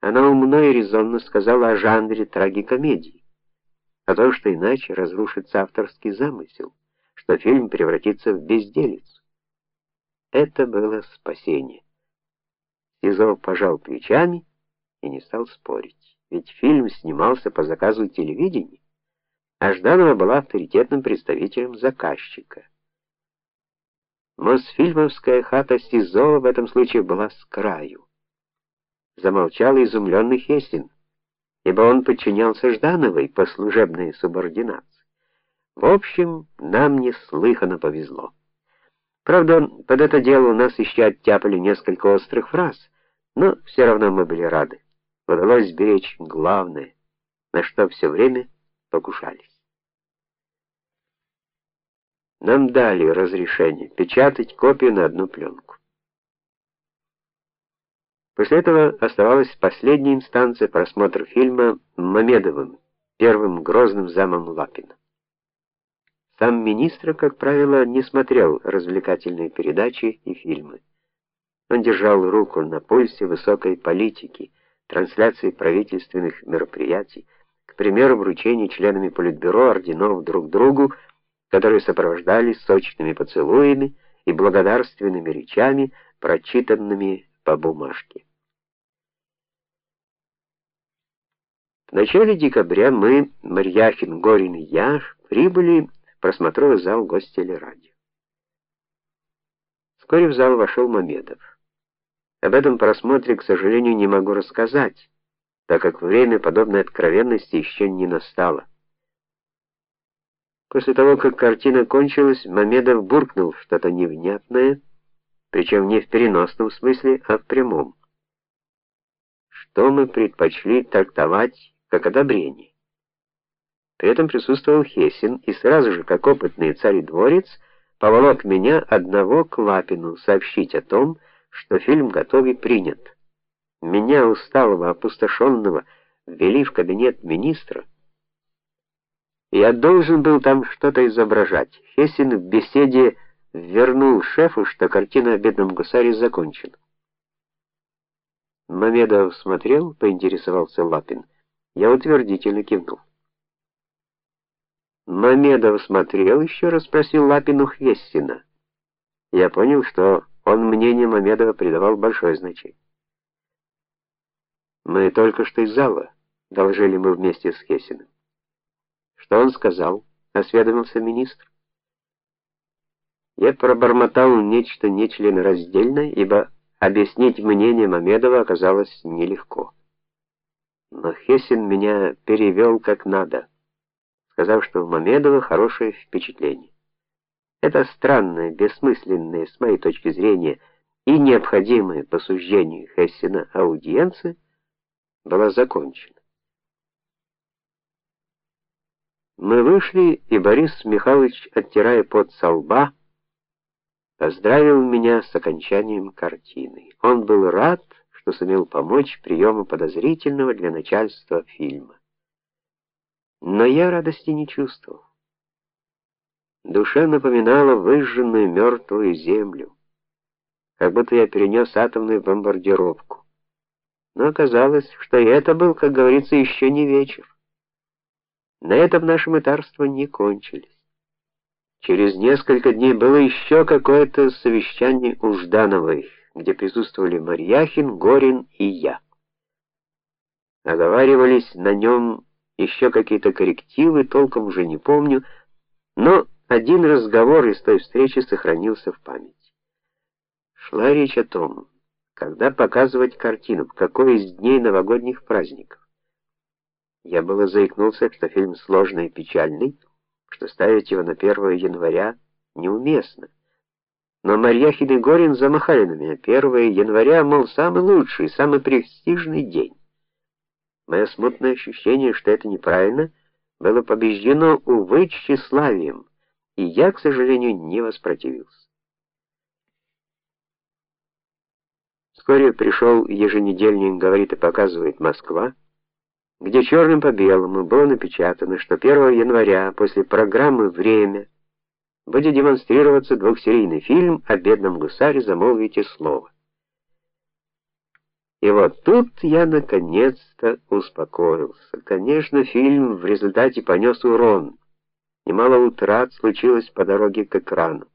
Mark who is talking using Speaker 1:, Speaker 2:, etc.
Speaker 1: Она умно и резонно сказала о жанре трагикомедии, о том, что иначе разрушится авторский замысел, что фильм превратится в безделицу. Это было спасение. Сизов пожал плечами и не стал спорить, ведь фильм снимался по заказу телевидения, а Жданова была авторитетным представителем заказчика. Мосфильмовская хата Сизова в этом случае была с краю замолчал изумленный Хестин, ибо он подчинялся Ждановой по служебной субординации. В общем, нам неслыханно повезло. Правда, под это дело у нас еще оттяпали несколько острых фраз, но все равно мы были рады. Удалось сберечь главное, на что все время покушались. Нам дали разрешение печатать копию на одну пленку. После этого оставалась последняя инстанция просмотр фильма Мамедовым, первым грозным замом Лапина. Сам министр, как правило, не смотрел развлекательные передачи и фильмы. Он держал руку на пульсе высокой политики, трансляции правительственных мероприятий, к примеру, вручения членами политбюро орденов друг другу, которые сопровождались сочными поцелуями и благодарственными речами, прочитанными по бумажке. В начале декабря мы, Марьяхин, Горин и я, прибыли в просмотровый зал гостелерадио. Вскоре в зал вошел Мамедов. Об этом просмотре, к сожалению, не могу рассказать, так как время подобной откровенности еще не настало. После того, как картина кончилась, Мамедов буркнул что-то невнятное, причем не в переносном смысле, а в прямом. Что мы предпочли трактовать как одобрение. При этом присутствовал Хесин и сразу же, как опытный царь-дворец, поволок меня одного к Лапину сообщить о том, что фильм готов и принят. Меня усталого, опустошенного, ввели в кабинет министра. Я должен был там что-то изображать. Хесин в беседе вернул шефу, что картина о бедном гусаре закончена. Мамедов смотрел, поинтересовался Лапин. Я утвердительно кивнул. Мамедов смотрел, еще раз спросил Лапину Хвестина. Я понял, что он мнению Мамедова придавал большое значение. Мы только что из зала, доложили мы вместе с Хессиным. Что он сказал? осведомился министр. Я пробормотал нечто нечленораздельное, ибо объяснить мнение Мамедова оказалось нелегко но Хесин меня перевел как надо, сказав, что в Мамедово хорошее впечатление. Это странное, бессмысленное с моей точки зрения и необходимое по суждению Хессина аудиенция была закончена. Мы вышли, и Борис Михайлович, оттирая пот со лба, поздравил меня с окончанием картины. Он был рад, что сумел помочь приему подозрительного для начальства фильма. Но я радости не чувствовал. Душа напоминала выжженную мертвую землю, как будто я перенес атомную бомбардировку. Но оказалось, что и это был, как говорится, еще не вечер. На этом наши мытарства не кончились. Через несколько дней было еще какое-то совещание у Ждановой где присутствовали Марьяхин, Горин и я. Оговаривались на нем еще какие-то коррективы, толком уже не помню, но один разговор из той встречи сохранился в памяти. Шла речь о том, когда показывать картину, в какой из дней новогодних праздников. Я было заикнулся, что фильм сложный и печальный, что ставить его на 1 января неуместно. Но Марьяхин и Горин замахали на меня. 1 января, мол, самый лучший, самый престижный день. Мое смутное ощущение, что это неправильно, было побеждено увы тщеславием, и я, к сожалению, не воспротивился. Вскоре пришел еженедельник, говорит и показывает Москва, где черным по белому было напечатано, что 1 января после программы Время будет демонстрироваться двухсерийный фильм о бедном гусаре, замолвите слово. И вот тут я наконец-то успокоился. Конечно, фильм в результате понес урон. Немало утрат случилось по дороге к экрану.